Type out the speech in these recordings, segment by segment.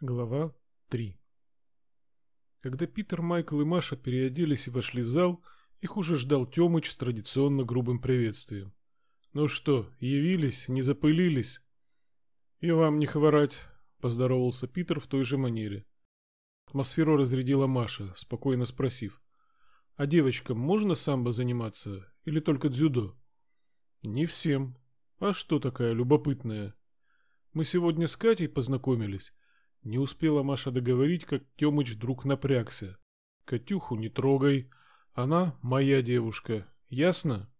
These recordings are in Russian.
Глава 3 Когда Питер, Майкл и Маша переоделись и вошли в зал, их уже ждал Тёмыч с традиционно грубым приветствием. «Ну что, явились, не запылились?» «И вам не хворать», — поздоровался Питер в той же манере. Атмосферу разрядила Маша, спокойно спросив. «А девочкам можно самбо заниматься или только дзюдо?» «Не всем. А что такая любопытная?» «Мы сегодня с Катей познакомились». Не успела Маша договорить, как Тёмыч вдруг напрягся. «Катюху не трогай. Она моя девушка. Ясно?»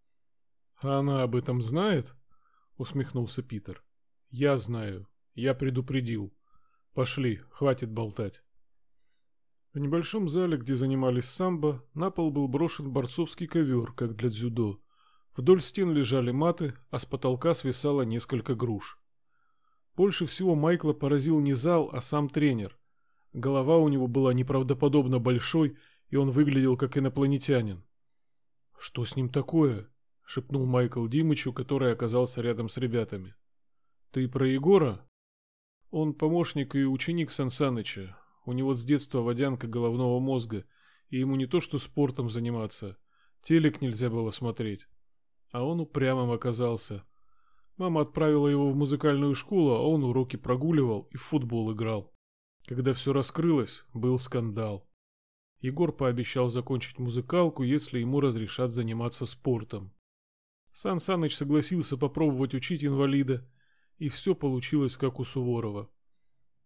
«А она об этом знает?» — усмехнулся Питер. «Я знаю. Я предупредил. Пошли, хватит болтать». В небольшом зале, где занимались самбо, на пол был брошен борцовский ковер, как для дзюдо. Вдоль стен лежали маты, а с потолка свисало несколько груш. Больше всего Майкла поразил не зал, а сам тренер. Голова у него была неправдоподобно большой, и он выглядел как инопланетянин. «Что с ним такое?» — шепнул Майкл Димычу, который оказался рядом с ребятами. «Ты про Егора?» «Он помощник и ученик Сансаныча. У него с детства водянка головного мозга, и ему не то что спортом заниматься. Телек нельзя было смотреть. А он упрямым оказался. Мама отправила его в музыкальную школу, а он уроки прогуливал и в футбол играл. Когда все раскрылось, был скандал. Егор пообещал закончить музыкалку, если ему разрешат заниматься спортом. Сан Саныч согласился попробовать учить инвалида, и все получилось как у Суворова.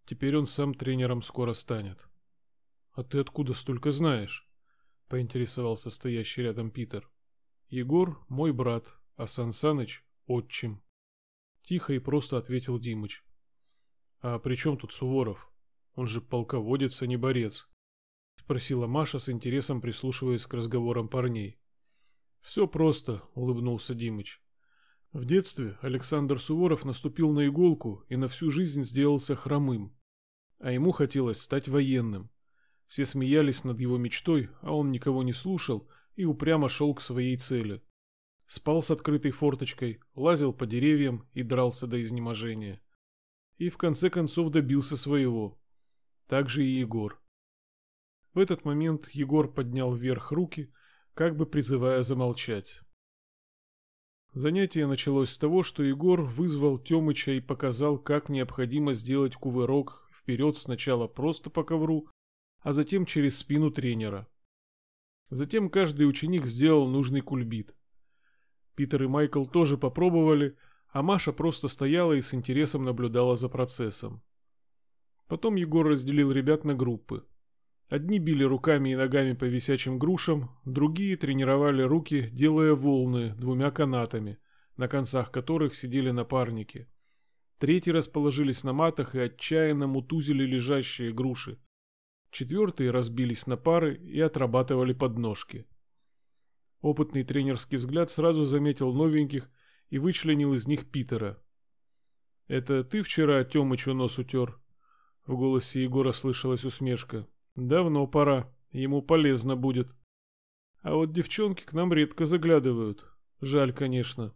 Теперь он сам тренером скоро станет. — А ты откуда столько знаешь? — поинтересовался стоящий рядом Питер. — Егор — мой брат, а Сан Саныч — отчим. Тихо и просто ответил Димыч. «А при чем тут Суворов? Он же полководец, а не борец», — спросила Маша с интересом, прислушиваясь к разговорам парней. «Все просто», — улыбнулся Димыч. В детстве Александр Суворов наступил на иголку и на всю жизнь сделался хромым. А ему хотелось стать военным. Все смеялись над его мечтой, а он никого не слушал и упрямо шел к своей цели спал с открытой форточкой, лазил по деревьям и дрался до изнеможения. И в конце концов добился своего. Так же и Егор. В этот момент Егор поднял вверх руки, как бы призывая замолчать. Занятие началось с того, что Егор вызвал Тёмыча и показал, как необходимо сделать кувырок вперед сначала просто по ковру, а затем через спину тренера. Затем каждый ученик сделал нужный кульбит. Питер и Майкл тоже попробовали, а Маша просто стояла и с интересом наблюдала за процессом. Потом Егор разделил ребят на группы. Одни били руками и ногами по висячим грушам, другие тренировали руки, делая волны двумя канатами, на концах которых сидели напарники. Третьи расположились на матах и отчаянно мутузили лежащие груши. Четвертые разбились на пары и отрабатывали подножки. Опытный тренерский взгляд сразу заметил новеньких и вычленил из них Питера. «Это ты вчера Тёмычу нос утер?» В голосе Егора слышалась усмешка. «Давно пора, ему полезно будет. А вот девчонки к нам редко заглядывают. Жаль, конечно.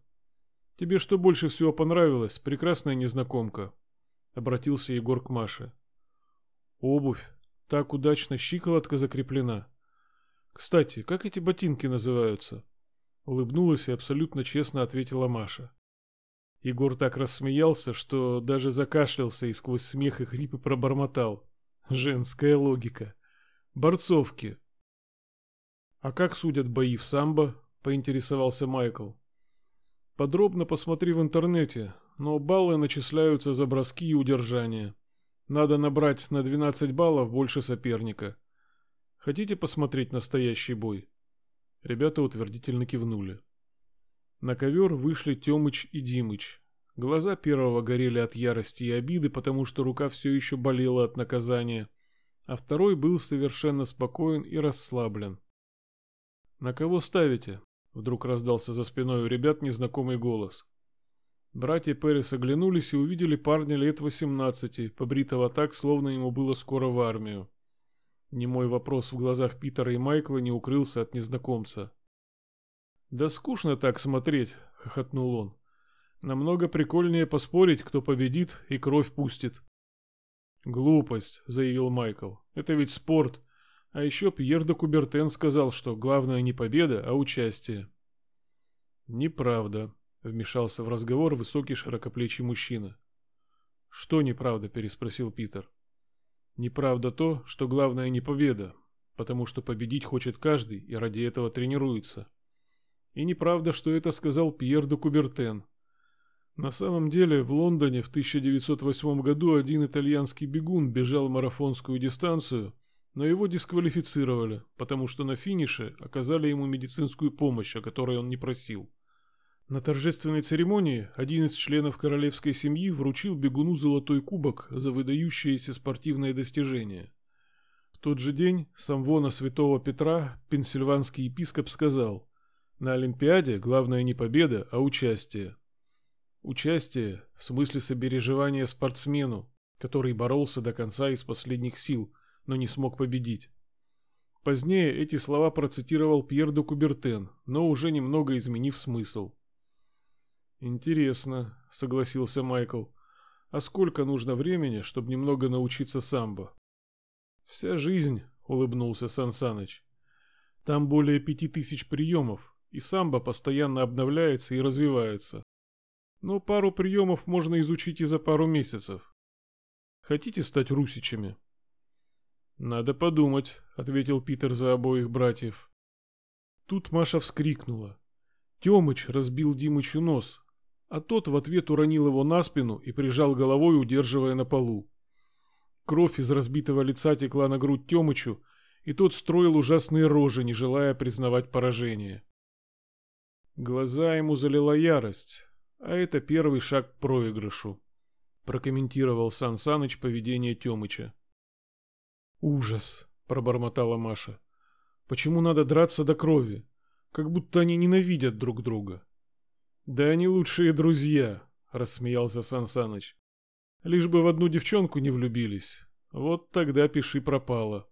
Тебе что больше всего понравилось, прекрасная незнакомка?» Обратился Егор к Маше. «Обувь. Так удачно щиколотка закреплена. Кстати, как эти ботинки называются? Улыбнулась и абсолютно честно ответила Маша. Егор так рассмеялся, что даже закашлялся и сквозь смех и хрипы пробормотал. Женская логика. Борцовки. А как судят бои в самбо? Поинтересовался Майкл. Подробно посмотри в интернете, но баллы начисляются за броски и удержания. Надо набрать на 12 баллов больше соперника. Хотите посмотреть настоящий бой?» Ребята утвердительно кивнули. На ковер вышли Тёмыч и Димыч. Глаза первого горели от ярости и обиды, потому что рука все еще болела от наказания, а второй был совершенно спокоен и расслаблен. «На кого ставите?» — вдруг раздался за спиной у ребят незнакомый голос. Братья Перес оглянулись и увидели парня лет восемнадцати, побритого так, словно ему было скоро в армию. Немой вопрос в глазах Питера и Майкла не укрылся от незнакомца. «Да скучно так смотреть», — хохотнул он. «Намного прикольнее поспорить, кто победит и кровь пустит». Глупость, заявил Майкл. Это ведь спорт. А еще Пьер де Кубертен сказал, что главное не победа, а участие. Неправда, вмешался в разговор высокий широкоплечий мужчина. Что неправда, переспросил Питер. Неправда то, что главное не победа, потому что победить хочет каждый и ради этого тренируется. И неправда, что это сказал Пьер де Кубертен. На самом деле, в Лондоне в 1908 году один итальянский бегун бежал марафонскую дистанцию, но его дисквалифицировали, потому что на финише оказали ему медицинскую помощь, о которой он не просил. На торжественной церемонии один из членов королевской семьи вручил бегуну золотой кубок за выдающееся спортивное достижение. В тот же день самвона святого Петра пенсильванский епископ сказал «На Олимпиаде главное не победа, а участие». Участие в смысле сопереживания спортсмену, который боролся до конца из последних сил, но не смог победить. Позднее эти слова процитировал Пьер де Кубертен, но уже немного изменив смысл. «Интересно», — согласился Майкл. «А сколько нужно времени, чтобы немного научиться самбо?» «Вся жизнь», — улыбнулся Сансаныч. «Там более пяти тысяч приемов, и самбо постоянно обновляется и развивается. Но пару приемов можно изучить и за пару месяцев. Хотите стать русичами?» «Надо подумать», — ответил Питер за обоих братьев. Тут Маша вскрикнула. Тёмыч разбил Димычу нос, а тот в ответ уронил его на спину и прижал головой, удерживая на полу. Кровь из разбитого лица текла на грудь Тёмычу, и тот строил ужасные рожи, не желая признавать поражение. Глаза ему залила ярость, а это первый шаг к проигрышу, прокомментировал Сан Саныч поведение Тёмыча. Ужас, пробормотала Маша. Почему надо драться до крови? Как будто они ненавидят друг друга. Да они лучшие друзья, рассмеялся Сан Саныч. Лишь бы в одну девчонку не влюбились. Вот тогда пиши пропало.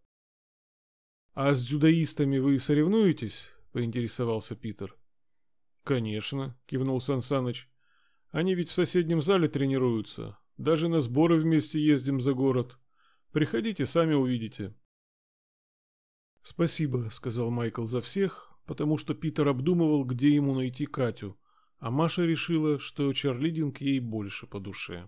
А с дзюдоистами вы соревнуетесь? поинтересовался Питер. Конечно, кивнул Сан Саныч. Они ведь в соседнем зале тренируются. Даже на сборы вместе ездим за город. Приходите, сами увидите. Спасибо, сказал Майкл за всех, потому что Питер обдумывал, где ему найти Катю, а Маша решила, что чарлидинг ей больше по душе.